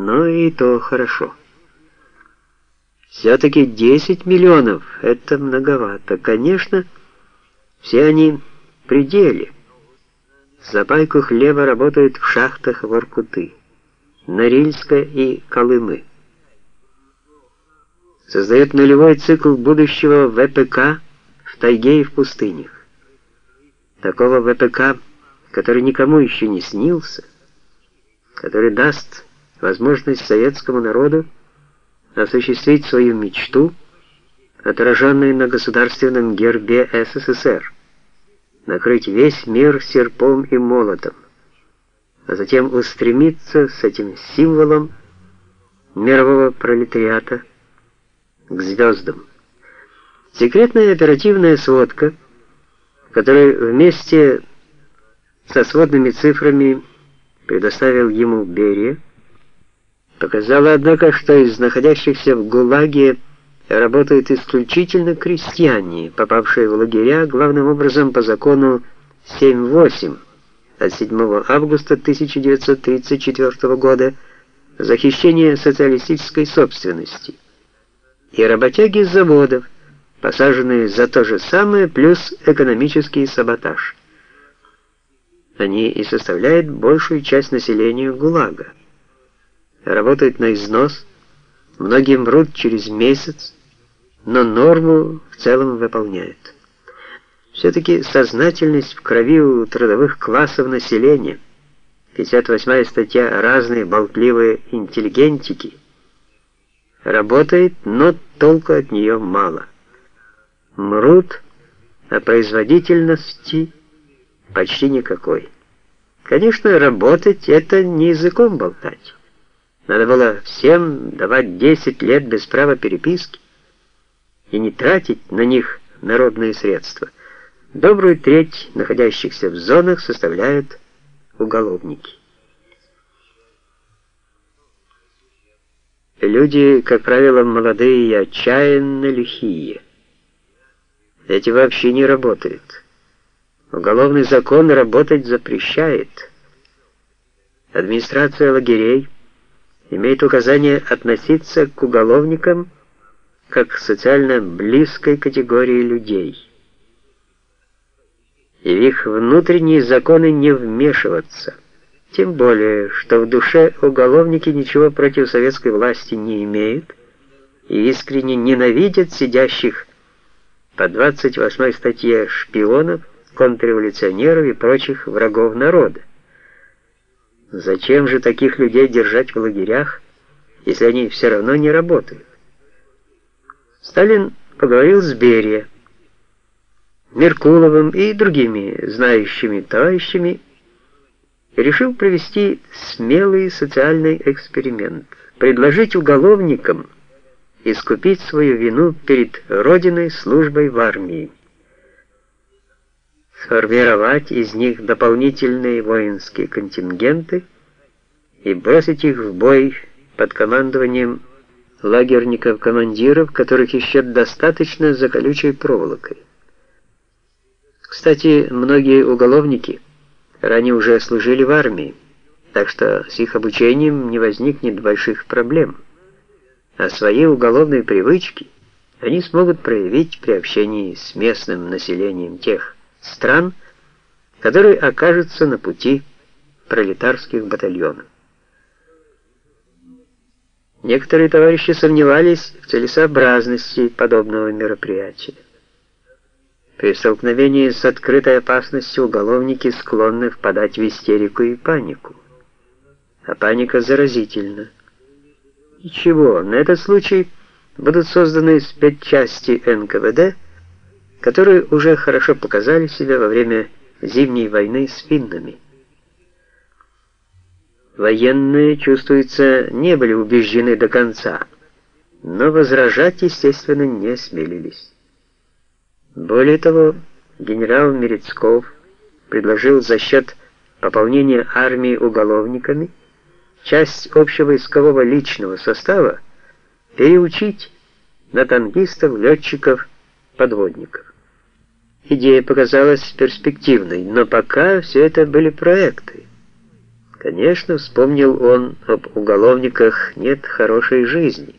но и то хорошо. Все-таки 10 миллионов — это многовато. Конечно, все они пределе. За пайку хлеба работают в шахтах Воркуты, Норильска и Колымы. Создает нулевой цикл будущего ВПК в тайге и в пустынях. Такого ВПК, который никому еще не снился, который даст возможность советскому народу осуществить свою мечту, отраженную на государственном гербе СССР, накрыть весь мир серпом и молотом, а затем устремиться с этим символом мирового пролетариата к звездам. Секретная оперативная сводка, которая вместе со сводными цифрами предоставил ему Берия, показала, однако, что из находящихся в ГУЛАГе работают исключительно крестьяне, попавшие в лагеря главным образом по закону 7-8 от 7 августа 1934 года за хищение социалистической собственности, и работяги заводов, посаженные за то же самое, плюс экономический саботаж. Они и составляют большую часть населения ГУЛАГа. Работают на износ, многие мрут через месяц, но норму в целом выполняют. Все-таки сознательность в крови у трудовых классов населения. 58 статья «Разные болтливые интеллигентики» работает, но толку от нее мало. Мрут, а производительности почти никакой. Конечно, работать — это не языком болтать. Надо было всем давать 10 лет без права переписки и не тратить на них народные средства. Добрую треть находящихся в зонах составляют уголовники. Люди, как правило, молодые и отчаянно лихие. Эти вообще не работают. Уголовный закон работать запрещает. Администрация лагерей имеет указание относиться к уголовникам как к социально близкой категории людей. И в их внутренние законы не вмешиваться. Тем более, что в душе уголовники ничего против советской власти не имеют и искренне ненавидят сидящих по 28 статье шпионов, контрреволюционеров и прочих врагов народа. Зачем же таких людей держать в лагерях, если они все равно не работают? Сталин поговорил с Берия, Меркуловым и другими знающими товарищами и решил провести смелый социальный эксперимент, предложить уголовникам искупить свою вину перед Родиной службой в армии, сформировать из них дополнительные воинские контингенты и бросить их в бой под командованием лагерников-командиров, которых еще достаточно за колючей проволокой. Кстати, многие уголовники ранее уже служили в армии, так что с их обучением не возникнет больших проблем а свои уголовные привычки они смогут проявить при общении с местным населением тех стран, которые окажутся на пути пролетарских батальонов. Некоторые товарищи сомневались в целесообразности подобного мероприятия. При столкновении с открытой опасностью уголовники склонны впадать в истерику и панику. А паника заразительна. Ничего, на этот случай будут созданы спецчасти НКВД, которые уже хорошо показали себя во время зимней войны с финнами. Военные, чувствуется, не были убеждены до конца, но возражать, естественно, не осмелились. Более того, генерал Мерецков предложил за счет пополнения армии уголовниками часть общевойскового личного состава переучить на танкистов, летчиков, подводников. Идея показалась перспективной, но пока все это были проекты. Конечно, вспомнил он об уголовниках «нет хорошей жизни».